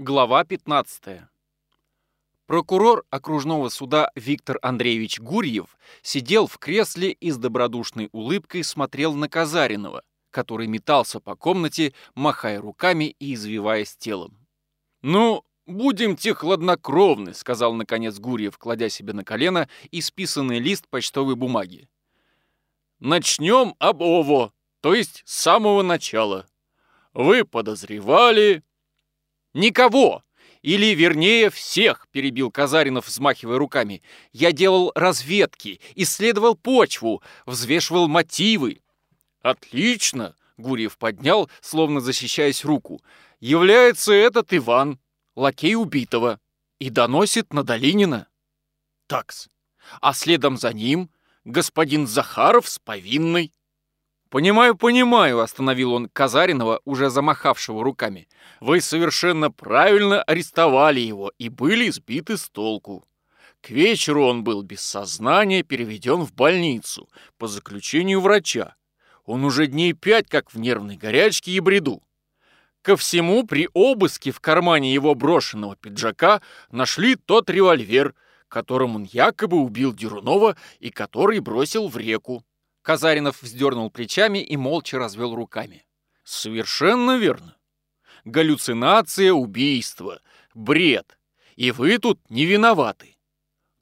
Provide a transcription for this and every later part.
Глава 15. Прокурор окружного суда Виктор Андреевич Гурьев сидел в кресле и с добродушной улыбкой смотрел на Казаринова, который метался по комнате, махая руками и извиваясь телом. «Ну, будемте хладнокровны», — сказал наконец Гурьев, кладя себе на колено исписанный лист почтовой бумаги. «Начнем об ово, то есть с самого начала. Вы подозревали, «Никого! Или, вернее, всех!» — перебил Казаринов, взмахивая руками. «Я делал разведки, исследовал почву, взвешивал мотивы». «Отлично!» — Гурьев поднял, словно защищаясь руку. «Является этот Иван, лакей убитого, и доносит на Долинина». «Такс. А следом за ним господин Захаров с повинной». «Понимаю, понимаю», — остановил он Казаринова, уже замахавшего руками. «Вы совершенно правильно арестовали его и были сбиты с толку. К вечеру он был без сознания переведен в больницу по заключению врача. Он уже дней пять как в нервной горячке и бреду. Ко всему, при обыске в кармане его брошенного пиджака нашли тот револьвер, которым он якобы убил Дерунова и который бросил в реку. Казаринов вздернул плечами и молча развел руками. «Совершенно верно. Галлюцинация, убийство, бред. И вы тут не виноваты.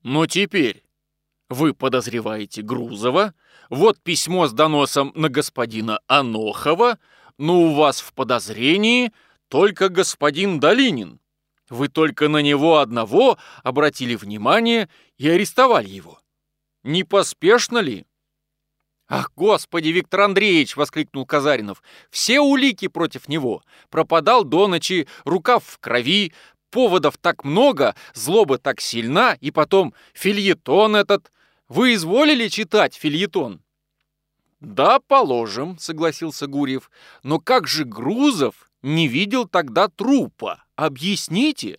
Но теперь вы подозреваете Грузова, вот письмо с доносом на господина Анохова, но у вас в подозрении только господин Долинин. Вы только на него одного обратили внимание и арестовали его. Не поспешно ли?» «Ах, господи, Виктор Андреевич!» — воскликнул Казаринов. «Все улики против него. Пропадал до ночи, рукав в крови, поводов так много, злоба так сильна, и потом фильетон этот. Вы изволили читать фильетон?» «Да, положим», — согласился Гурьев. «Но как же Грузов не видел тогда трупа? Объясните?»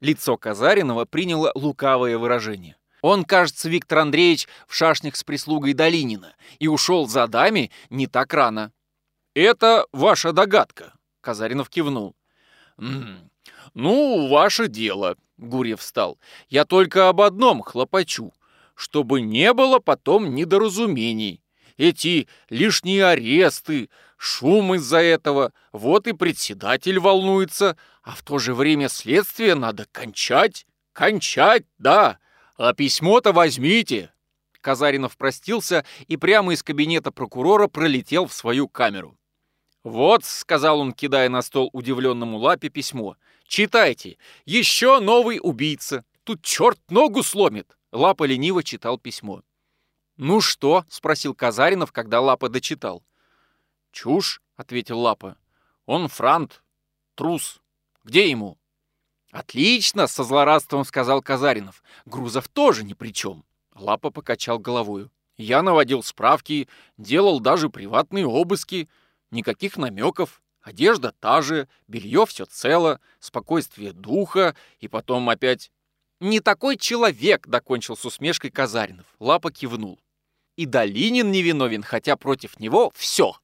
Лицо Казаринова приняло лукавое выражение. Он, кажется, Виктор Андреевич в шашнях с прислугой Долинина и ушел за дами не так рано. «Это ваша догадка», — Казаринов кивнул. «М -м, «Ну, ваше дело», — Гурьев встал. «Я только об одном хлопочу, чтобы не было потом недоразумений. Эти лишние аресты, шум из-за этого, вот и председатель волнуется, а в то же время следствие надо кончать, кончать, да, «А письмо-то возьмите!» Казаринов простился и прямо из кабинета прокурора пролетел в свою камеру. «Вот», — сказал он, кидая на стол удивленному лапе письмо, — «читайте, еще новый убийца. Тут черт ногу сломит!» Лапа лениво читал письмо. «Ну что?» — спросил Казаринов, когда Лапа дочитал. «Чушь», — ответил Лапа. «Он франт, трус. Где ему?» «Отлично!» — со злорадством сказал Казаринов. «Грузов тоже ни при чем!» Лапа покачал головою. «Я наводил справки, делал даже приватные обыски. Никаких намеков. Одежда та же, белье все цело, спокойствие духа, и потом опять...» «Не такой человек!» — докончил с усмешкой Казаринов. Лапа кивнул. «И Долинин невиновен, хотя против него все!»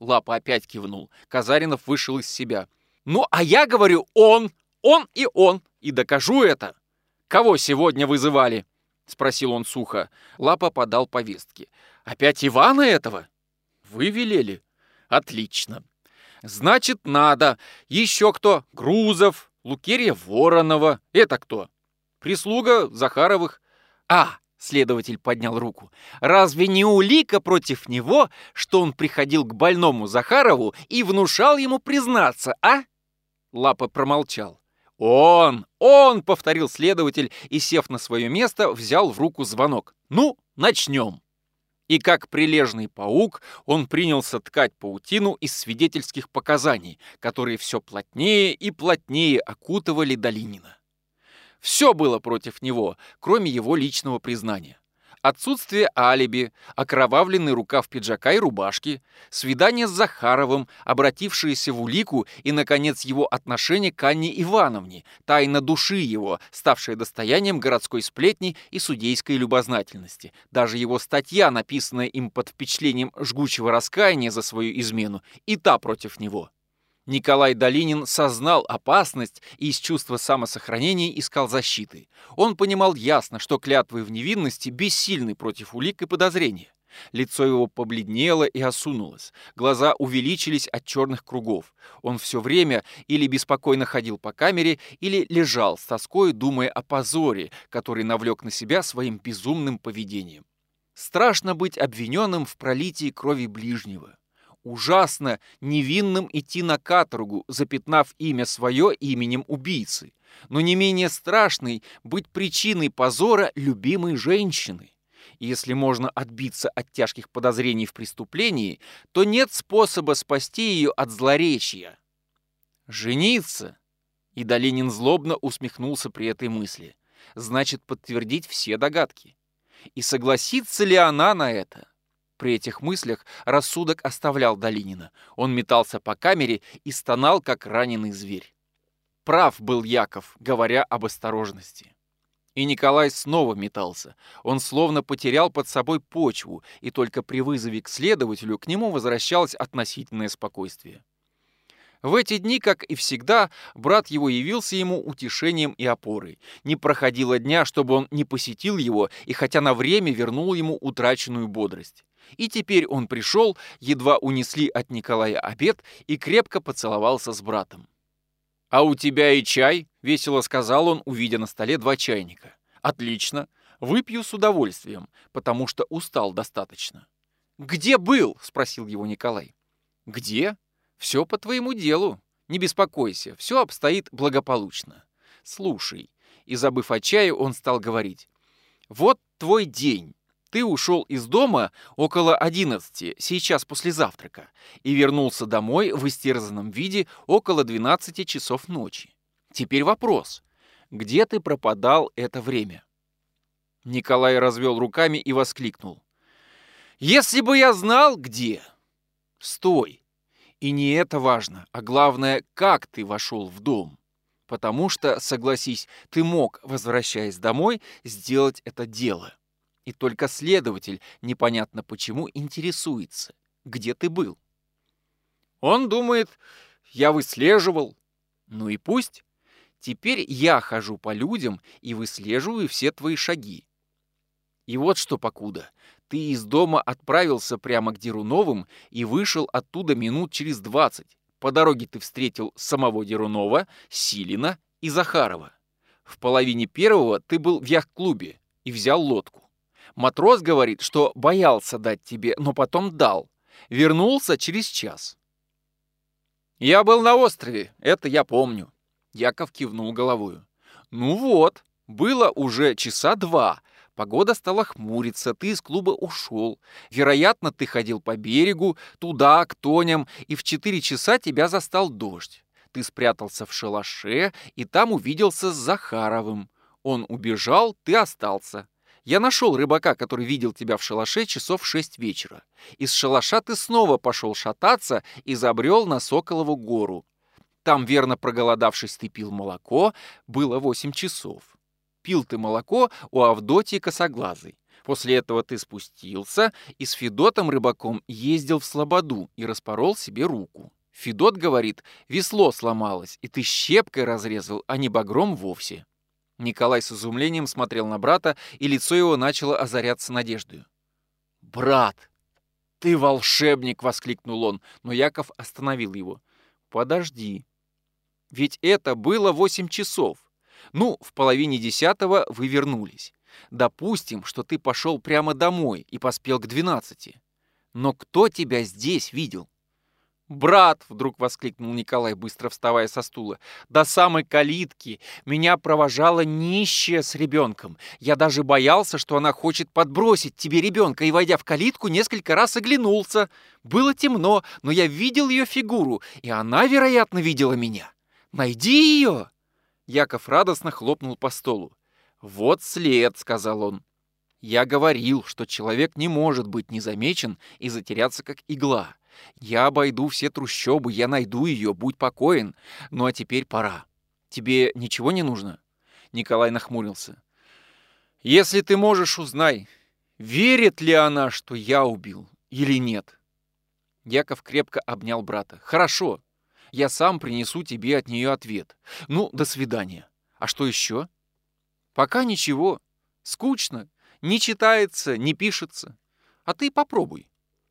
Лапа опять кивнул. Казаринов вышел из себя. «Ну, а я говорю, он! Он и он, и докажу это. Кого сегодня вызывали? Спросил он сухо. Лапа подал повестки. Опять Ивана этого? Вы велели? Отлично. Значит, надо. Еще кто? Грузов, Лукерья Воронова. Это кто? Прислуга Захаровых. А, Следователь поднял руку. «Разве не улика против него, что он приходил к больному Захарову и внушал ему признаться, а?» Лапа промолчал. «Он! Он!» — повторил следователь и, сев на свое место, взял в руку звонок. «Ну, начнем!» И как прилежный паук, он принялся ткать паутину из свидетельских показаний, которые все плотнее и плотнее окутывали Долинина. Все было против него, кроме его личного признания. Отсутствие алиби, окровавленный рукав пиджака и рубашки, свидание с Захаровым, обратившееся в улику и, наконец, его отношение к Анне Ивановне, тайна души его, ставшая достоянием городской сплетни и судейской любознательности. Даже его статья, написанная им под впечатлением жгучего раскаяния за свою измену, и та против него. Николай Долинин сознал опасность и из чувства самосохранения искал защиты. Он понимал ясно, что клятвы в невинности бессильны против улик и подозрения. Лицо его побледнело и осунулось. Глаза увеличились от черных кругов. Он все время или беспокойно ходил по камере, или лежал с тоской, думая о позоре, который навлек на себя своим безумным поведением. Страшно быть обвиненным в пролитии крови ближнего. Ужасно невинным идти на каторгу, запятнав имя свое именем убийцы. Но не менее страшной быть причиной позора любимой женщины. Если можно отбиться от тяжких подозрений в преступлении, то нет способа спасти ее от злоречия. Жениться? И Долинин злобно усмехнулся при этой мысли. Значит, подтвердить все догадки. И согласится ли она на это? При этих мыслях рассудок оставлял Долинина. Он метался по камере и стонал, как раненый зверь. Прав был Яков, говоря об осторожности. И Николай снова метался. Он словно потерял под собой почву, и только при вызове к следователю к нему возвращалось относительное спокойствие. В эти дни, как и всегда, брат его явился ему утешением и опорой. Не проходило дня, чтобы он не посетил его, и хотя на время вернул ему утраченную бодрость. И теперь он пришел, едва унесли от Николая обед, и крепко поцеловался с братом. «А у тебя и чай?» — весело сказал он, увидя на столе два чайника. «Отлично. Выпью с удовольствием, потому что устал достаточно». «Где был?» — спросил его Николай. «Где? Все по твоему делу. Не беспокойся, все обстоит благополучно. Слушай». И, забыв о чае, он стал говорить. «Вот твой день. Ты ушел из дома около 11, сейчас после завтрака, и вернулся домой в истерзанном виде около 12 часов ночи. Теперь вопрос. Где ты пропадал это время? Николай развел руками и воскликнул. «Если бы я знал, где!» «Стой! И не это важно, а главное, как ты вошел в дом. Потому что, согласись, ты мог, возвращаясь домой, сделать это дело. И только следователь, непонятно почему, интересуется, где ты был. Он думает, я выслеживал. Ну и пусть. Теперь я хожу по людям и выслеживаю все твои шаги. И вот что, покуда. Ты из дома отправился прямо к Деруновым и вышел оттуда минут через двадцать. По дороге ты встретил самого Дерунова, Силина и Захарова. В половине первого ты был в яхт-клубе и взял лодку. Матрос говорит, что боялся дать тебе, но потом дал. Вернулся через час. Я был на острове, это я помню. Яков кивнул головою. Ну вот, было уже часа два. Погода стала хмуриться, ты из клуба ушел. Вероятно, ты ходил по берегу, туда, к тоням, и в четыре часа тебя застал дождь. Ты спрятался в шалаше и там увиделся с Захаровым. Он убежал, ты остался. Я нашел рыбака, который видел тебя в шалаше часов в шесть вечера. Из шалаша ты снова пошел шататься и забрел на Соколову гору. Там, верно проголодавшись, ты пил молоко, было восемь часов. Пил ты молоко у Авдотьи Косоглазой. После этого ты спустился и с Федотом рыбаком ездил в Слободу и распорол себе руку. Федот говорит, весло сломалось, и ты щепкой разрезал, а не багром вовсе. Николай с изумлением смотрел на брата, и лицо его начало озаряться надеждой. «Брат, ты волшебник!» — воскликнул он, но Яков остановил его. «Подожди. Ведь это было восемь часов. Ну, в половине десятого вы вернулись. Допустим, что ты пошел прямо домой и поспел к двенадцати. Но кто тебя здесь видел?» «Брат!» — вдруг воскликнул Николай, быстро вставая со стула. «До самой калитки меня провожала нищая с ребенком. Я даже боялся, что она хочет подбросить тебе ребенка, и, войдя в калитку, несколько раз оглянулся. Было темно, но я видел ее фигуру, и она, вероятно, видела меня. Найди ее!» Яков радостно хлопнул по столу. «Вот след», — сказал он. «Я говорил, что человек не может быть незамечен и затеряться, как игла». Я обойду все трущобы, я найду ее, будь покоен. Ну а теперь пора. Тебе ничего не нужно?» Николай нахмурился. «Если ты можешь, узнай, верит ли она, что я убил или нет?» Яков крепко обнял брата. «Хорошо. Я сам принесу тебе от нее ответ. Ну, до свидания. А что еще? Пока ничего. Скучно. Не читается, не пишется. А ты попробуй.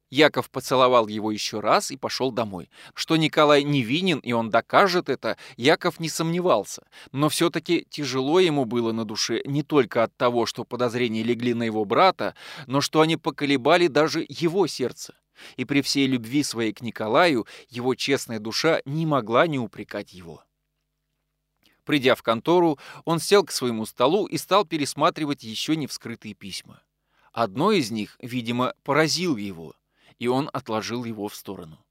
Яков поцеловал его еще раз и пошел домой. Что Николай невинен, и он докажет это, Яков не сомневался. Но все-таки тяжело ему было на душе не только от того, что подозрения легли на его брата, но что они поколебали даже его сердце. И при всей любви своей к Николаю его честная душа не могла не упрекать его. Придя в контору, он сел к своему столу и стал пересматривать еще не вскрытые письма. Одно из них, видимо, поразил его — и он отложил его в сторону.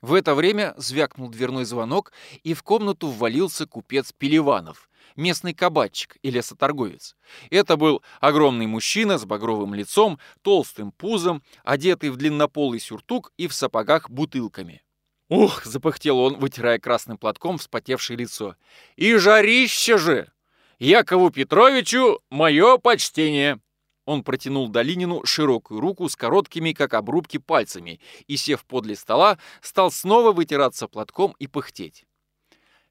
В это время звякнул дверной звонок, и в комнату ввалился купец Пеливанов, местный кабачик и лесоторговец. Это был огромный мужчина с багровым лицом, толстым пузом, одетый в длиннополый сюртук и в сапогах бутылками. «Ух!» — запыхтел он, вытирая красным платком вспотевшее лицо. «И жарище же! Якову Петровичу мое почтение!» Он протянул Долинину широкую руку с короткими, как обрубки, пальцами и, сев подле стола, стал снова вытираться платком и пыхтеть.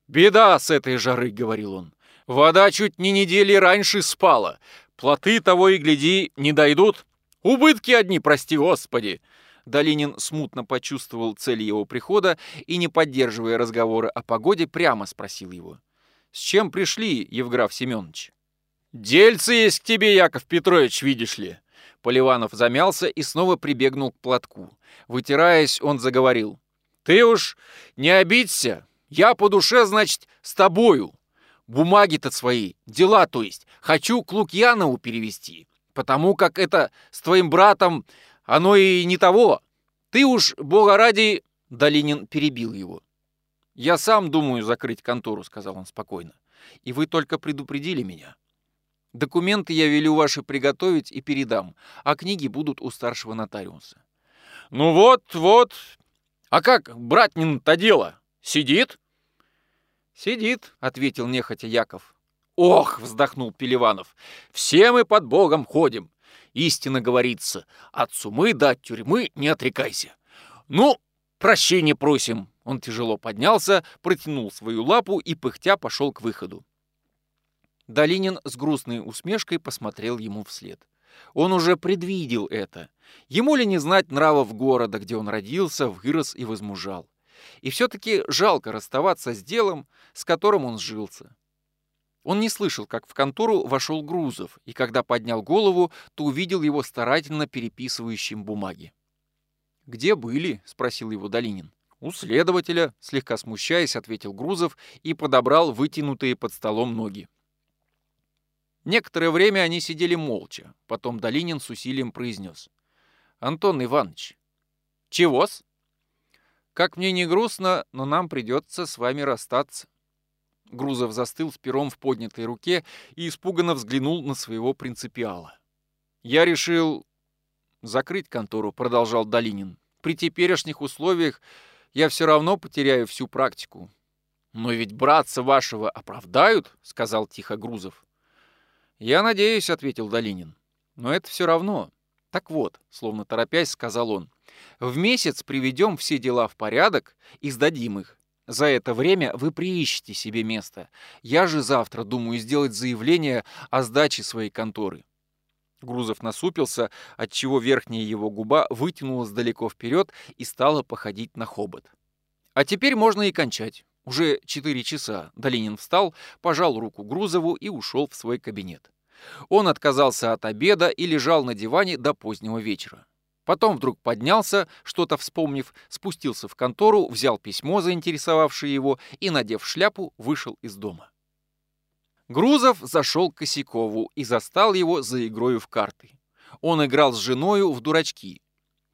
«Беда с этой жары», — говорил он. «Вода чуть не недели раньше спала. Плоты того и гляди не дойдут. Убытки одни, прости господи!» Долинин смутно почувствовал цель его прихода и, не поддерживая разговора о погоде, прямо спросил его. «С чем пришли, Евграф Семенович?» «Дельцы есть к тебе, Яков Петрович, видишь ли!» Поливанов замялся и снова прибегнул к платку. Вытираясь, он заговорил. «Ты уж не обидься. Я по душе, значит, с тобою. Бумаги-то свои, дела, то есть, хочу к Лукьянову перевести, потому как это с твоим братом оно и не того. Ты уж, бога ради...» Долинин перебил его. «Я сам думаю закрыть контору», — сказал он спокойно. «И вы только предупредили меня». Документы я велю ваши приготовить и передам, а книги будут у старшего нотариуса. Ну вот, вот. А как братнин-то дело? Сидит? Сидит, ответил нехотя Яков. Ох, вздохнул Пеливанов. Все мы под Богом ходим. Истинно говорится, от сумы до тюрьмы не отрекайся. Ну, прощения просим. Он тяжело поднялся, протянул свою лапу и пыхтя пошел к выходу. Долинин с грустной усмешкой посмотрел ему вслед. Он уже предвидел это. Ему ли не знать нравов города, где он родился, вырос и возмужал. И все-таки жалко расставаться с делом, с которым он сжился. Он не слышал, как в контору вошел Грузов, и когда поднял голову, то увидел его старательно переписывающим бумаги. «Где были?» — спросил его Долинин. «У следователя», — слегка смущаясь, ответил Грузов и подобрал вытянутые под столом ноги. Некоторое время они сидели молча. Потом Долинин с усилием произнес. «Антон Иванович, чего-с? Как мне не грустно, но нам придется с вами расстаться». Грузов застыл с пером в поднятой руке и испуганно взглянул на своего принципиала. «Я решил закрыть контору», — продолжал Долинин. «При теперешних условиях я все равно потеряю всю практику». «Но ведь братца вашего оправдают», — сказал тихо Грузов. «Я надеюсь», — ответил Долинин. «Но это все равно. Так вот», — словно торопясь, сказал он, «в месяц приведем все дела в порядок и сдадим их. За это время вы приищете себе место. Я же завтра думаю сделать заявление о сдаче своей конторы». Грузов насупился, отчего верхняя его губа вытянулась далеко вперед и стала походить на хобот. «А теперь можно и кончать. Уже четыре часа». Долинин встал, пожал руку Грузову и ушел в свой кабинет. Он отказался от обеда и лежал на диване до позднего вечера. Потом вдруг поднялся, что-то вспомнив, спустился в контору, взял письмо, заинтересовавшее его, и, надев шляпу, вышел из дома. Грузов зашел к Косякову и застал его за игрою в карты. Он играл с женою в дурачки.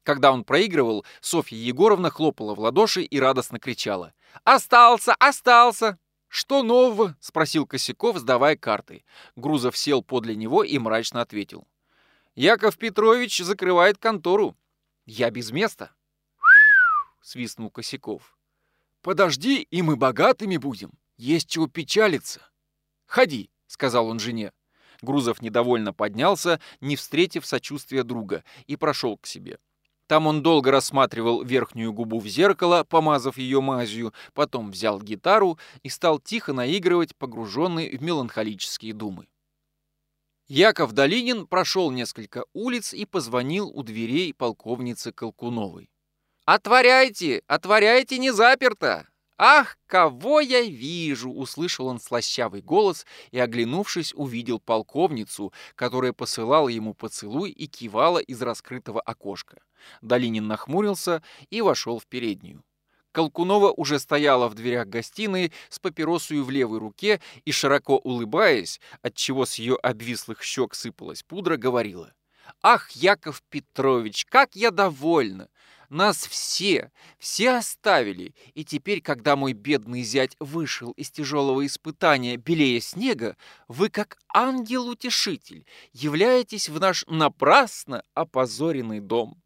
Когда он проигрывал, Софья Егоровна хлопала в ладоши и радостно кричала. «Остался! Остался!» «Что нового?» — спросил Косяков, сдавая карты. Грузов сел подле него и мрачно ответил. «Яков Петрович закрывает контору. Я без места». свистнул Косяков. «Подожди, и мы богатыми будем. Есть чего печалиться». «Ходи», — сказал он жене. Грузов недовольно поднялся, не встретив сочувствия друга, и прошел к себе. Там он долго рассматривал верхнюю губу в зеркало, помазав ее мазью, потом взял гитару и стал тихо наигрывать, погруженный в меланхолические думы. Яков Долинин прошел несколько улиц и позвонил у дверей полковницы Колкуновой. «Отворяйте! Отворяйте, не заперто!» «Ах, кого я вижу!» — услышал он слащавый голос и, оглянувшись, увидел полковницу, которая посылала ему поцелуй и кивала из раскрытого окошка. Долинин нахмурился и вошел в переднюю. Колкунова уже стояла в дверях гостиной с папиросой в левой руке и, широко улыбаясь, отчего с ее обвислых щек сыпалась пудра, говорила. «Ах, Яков Петрович, как я довольна! Нас все, все оставили, и теперь, когда мой бедный зять вышел из тяжелого испытания белее снега, вы, как ангел-утешитель, являетесь в наш напрасно опозоренный дом».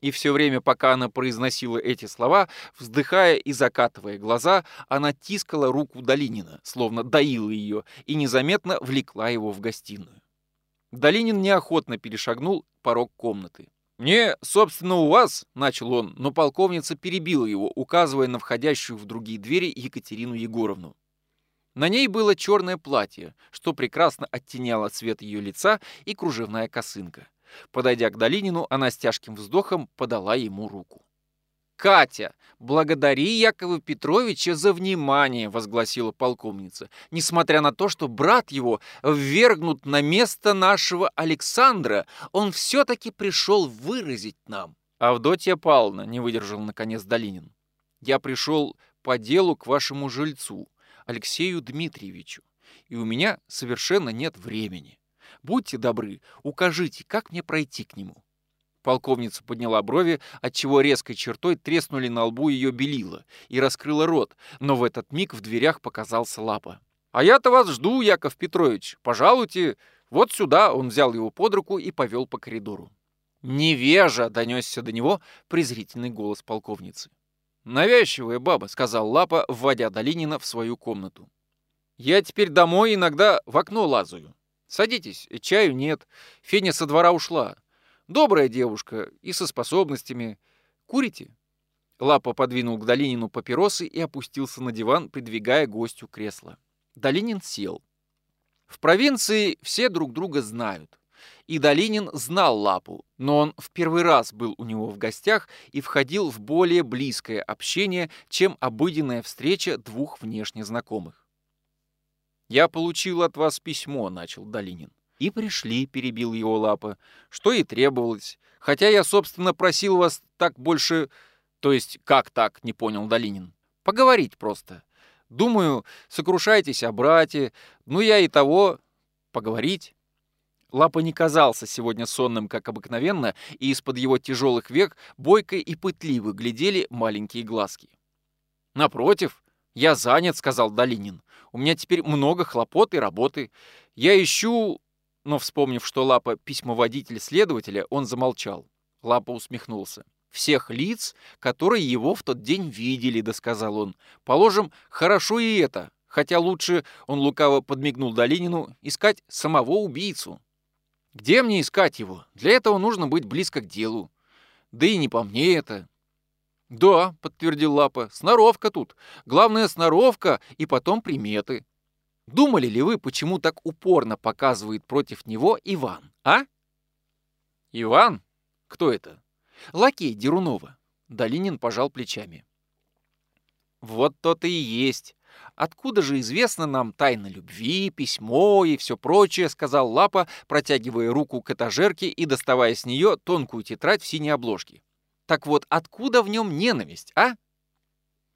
И все время, пока она произносила эти слова, вздыхая и закатывая глаза, она тискала руку Долинина, словно доила ее, и незаметно влекла его в гостиную. Долинин неохотно перешагнул порог комнаты. «Мне, собственно, у вас», — начал он, но полковница перебила его, указывая на входящую в другие двери Екатерину Егоровну. На ней было черное платье, что прекрасно оттеняло цвет ее лица и кружевная косынка. Подойдя к Долинину, она с тяжким вздохом подала ему руку. «Катя, благодари Якова Петровича за внимание», — возгласила полковница, «несмотря на то, что брат его ввергнут на место нашего Александра, он все-таки пришел выразить нам». «Авдотья Павловна», — не выдержал наконец Долинин, «я пришел по делу к вашему жильцу, Алексею Дмитриевичу, и у меня совершенно нет времени. Будьте добры, укажите, как мне пройти к нему». Полковница подняла брови, отчего резкой чертой треснули на лбу ее белила, и раскрыла рот, но в этот миг в дверях показался лапа. «А я-то вас жду, Яков Петрович. Пожалуйте. Вот сюда». Он взял его под руку и повел по коридору. «Невежа!» — донесся до него презрительный голос полковницы. «Навязчивая баба», — сказал Лапа, вводя Долинина в свою комнату. «Я теперь домой иногда в окно лазаю. Садитесь, чаю нет. Феня со двора ушла. Добрая девушка и со способностями. Курите?» Лапа подвинул к Долинину папиросы и опустился на диван, придвигая гостю кресло. Долинин сел. В провинции все друг друга знают. И Долинин знал Лапу, но он в первый раз был у него в гостях и входил в более близкое общение, чем обыденная встреча двух внешне знакомых. «Я получил от вас письмо», — начал Долинин. «И пришли», — перебил его лапа, — «что и требовалось. Хотя я, собственно, просил вас так больше...» «То есть как так?» — не понял Долинин. «Поговорить просто. Думаю, сокрушайтесь о брате. Ну, я и того... Поговорить». Лапа не казался сегодня сонным, как обыкновенно, и из-под его тяжелых век бойко и пытливо глядели маленькие глазки. «Напротив, я занят», — сказал Долинин. «У меня теперь много хлопот и работы. Я ищу но, вспомнив, что Лапа — письмоводитель следователя, он замолчал. Лапа усмехнулся. «Всех лиц, которые его в тот день видели», — досказал он. «Положим, хорошо и это, хотя лучше, — он лукаво подмигнул Долинину, — искать самого убийцу. Где мне искать его? Для этого нужно быть близко к делу. Да и не по мне это». «Да», — подтвердил Лапа, — «сноровка тут. Главное, сноровка и потом приметы». Думали ли вы, почему так упорно показывает против него Иван, а? Иван? Кто это? Лакей Дерунова. Долинин пожал плечами. Вот то-то и есть. Откуда же известно нам тайна любви, письмо и все прочее, сказал Лапа, протягивая руку к этажерке и доставая с нее тонкую тетрадь в синей обложке. Так вот, откуда в нем ненависть, а?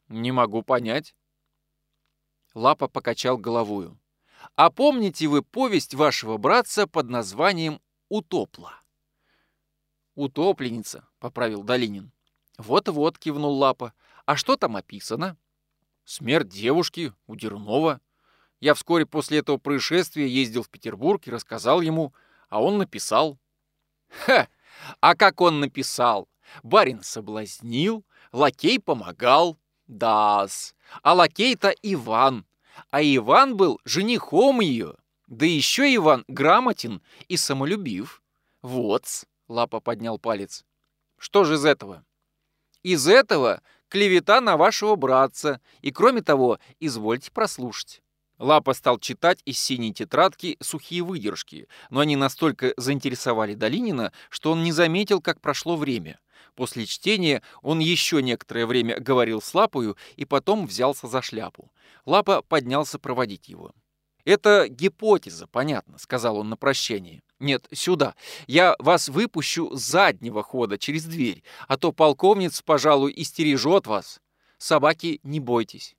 Не могу понять. Лапа покачал головою. «А помните вы повесть вашего братца под названием «Утопла»?» «Утопленница», — поправил Долинин. «Вот-вот», — кивнул Лапа. «А что там описано?» «Смерть девушки у Дерунова. Я вскоре после этого происшествия ездил в Петербург и рассказал ему, а он написал». «Ха! А как он написал? Барин соблазнил, лакей помогал, да-с. А лакей-то Иван. А Иван был женихом ее. Да еще Иван грамотен и самолюбив. вот Лапа поднял палец. Что же из этого? Из этого клевета на вашего братца, и кроме того, извольте прослушать. Лапа стал читать из синей тетрадки сухие выдержки, но они настолько заинтересовали Долинина, что он не заметил, как прошло время. После чтения он еще некоторое время говорил с Лапою и потом взялся за шляпу. Лапа поднялся проводить его. «Это гипотеза, понятно», — сказал он на прощание. «Нет, сюда. Я вас выпущу с заднего хода, через дверь, а то полковниц, пожалуй, истережет вас. Собаки, не бойтесь».